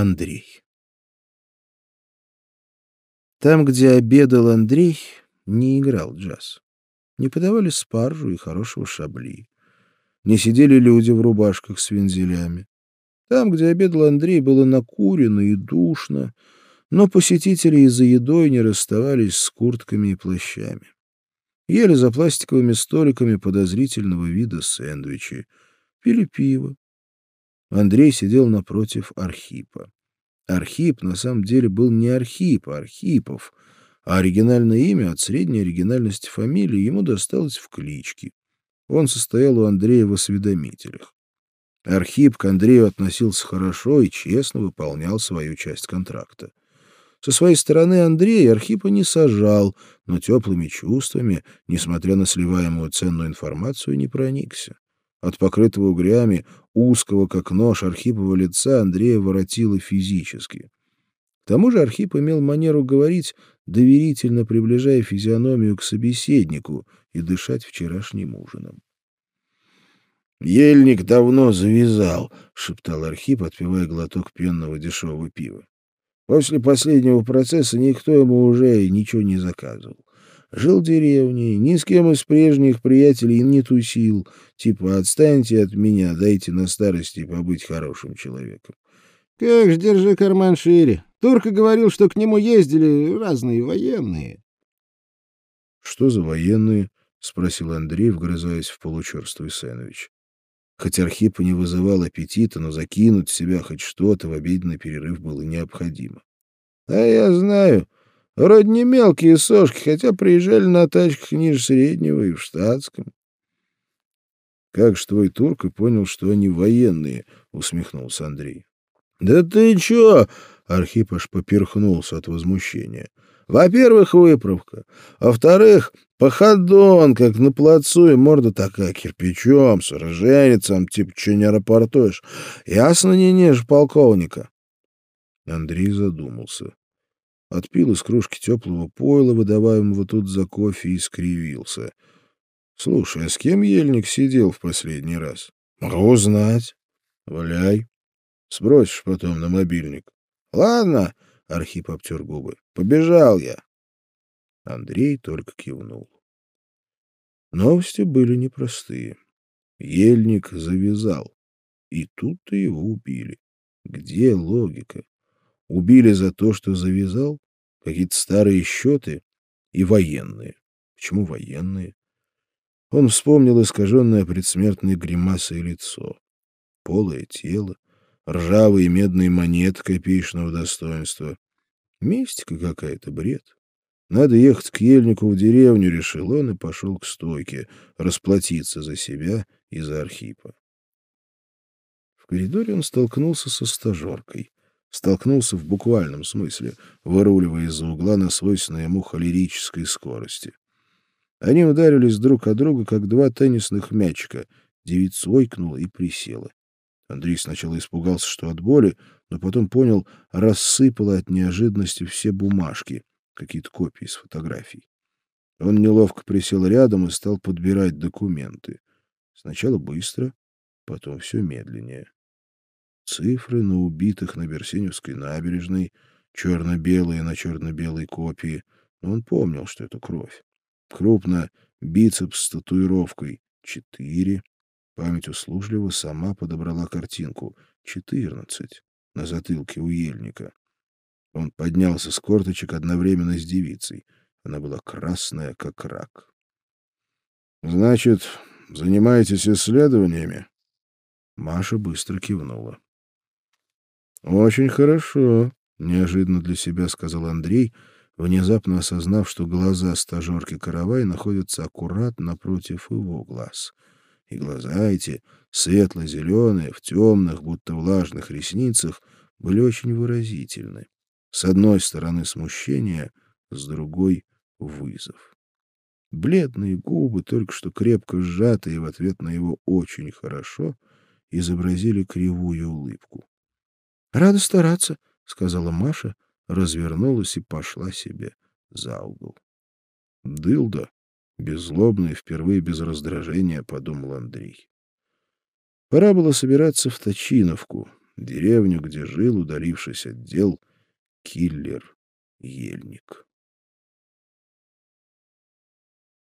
Андрей. Там, где обедал Андрей, не играл джаз. Не подавали спаржу и хорошего шабли. Не сидели люди в рубашках с вензелями. Там, где обедал Андрей, было накурено и душно, но посетители из-за едой не расставались с куртками и плащами. Ели за пластиковыми столиками подозрительного вида сэндвичи, пили пиво. Андрей сидел напротив Архипа. Архип на самом деле был не Архип, а Архипов, а оригинальное имя от средней оригинальности фамилии ему досталось в кличке. Он состоял у Андрея в осведомителях. Архип к Андрею относился хорошо и честно выполнял свою часть контракта. Со своей стороны Андрей Архипа не сажал, но теплыми чувствами, несмотря на сливаемую ценную информацию, не проникся. От покрытого угрями, узкого как нож Архипова лица Андрея воротило физически. К тому же Архип имел манеру говорить, доверительно приближая физиономию к собеседнику и дышать вчерашним ужином. «Ельник давно завязал», — шептал Архип, отпивая глоток пенного дешевого пива. После последнего процесса никто ему уже ничего не заказывал. Жил в деревне, ни с кем из прежних приятелей не тусил. Типа, отстаньте от меня, дайте на старости побыть хорошим человеком. — Как ж, держи карман шире. Турка говорил, что к нему ездили разные военные. — Что за военные? — спросил Андрей, вгрызаясь в получерствый сэндвич. Хоть Архипа не вызывал аппетита, но закинуть в себя хоть что-то в обеденный перерыв было необходимо. — А я знаю. Вроде не мелкие сошки, хотя приезжали на тачках ниже среднего и в штатском. — Как ж твой турка понял, что они военные? — усмехнулся Андрей. — Да ты чё? — Архип аж поперхнулся от возмущения. — Во-первых, выправка. Во-вторых, Походон, как на плацу, и морда такая кирпичом, с роженицем, типа, че не рапортуешь. Ясно не ниже полковника. Андрей задумался. Отпил из кружки теплого пойла, выдаваемого тут за кофе, и скривился. — Слушай, а с кем ельник сидел в последний раз? — Могу знать. — Валяй. Сбросишь потом на мобильник. — Ладно, — Архип обтер губы. — Побежал я. Андрей только кивнул. Новости были непростые. Ельник завязал. И тут-то его убили. Где логика? Убили за то, что завязал? Какие-то старые счеты? И военные. Почему военные? Он вспомнил искаженное предсмертной гримасой лицо. Полое тело, ржавые медные монеты копеечного достоинства. Мистика какая-то, бред. Надо ехать к ельнику в деревню, решил он и пошел к стойке, расплатиться за себя и за Архипа. В коридоре он столкнулся со стажеркой. Столкнулся в буквальном смысле, выруливая из-за угла на свойственной ему холерической скорости. Они ударились друг о друга, как два теннисных мячика. Девица ойкнула и присела. Андрей сначала испугался, что от боли, но потом понял, рассыпала от неожиданности все бумажки — какие-то копии с фотографий. Он неловко присел рядом и стал подбирать документы. Сначала быстро, потом все медленнее. Цифры на убитых на Берсеневской набережной, черно-белые на черно-белой копии. Но он помнил, что это кровь. Крупно бицепс с татуировкой — четыре. Память услужливо сама подобрала картинку — четырнадцать на затылке у ельника. Он поднялся с корточек одновременно с девицей. Она была красная, как рак. «Значит, занимаетесь исследованиями?» Маша быстро кивнула. «Очень хорошо», — неожиданно для себя сказал Андрей, внезапно осознав, что глаза стажерки Каравай находятся аккурат напротив его глаз. И глаза эти, светло-зеленые, в темных, будто влажных ресницах, были очень выразительны. С одной стороны смущение, с другой — вызов. Бледные губы, только что крепко сжатые в ответ на его «очень хорошо», изобразили кривую улыбку. — Рада стараться, — сказала Маша, развернулась и пошла себе за угол. — Дылда, беззлобный, впервые без раздражения, — подумал Андрей. Пора было собираться в Точиновку, деревню, где жил, удалившись от дел, киллер Ельник.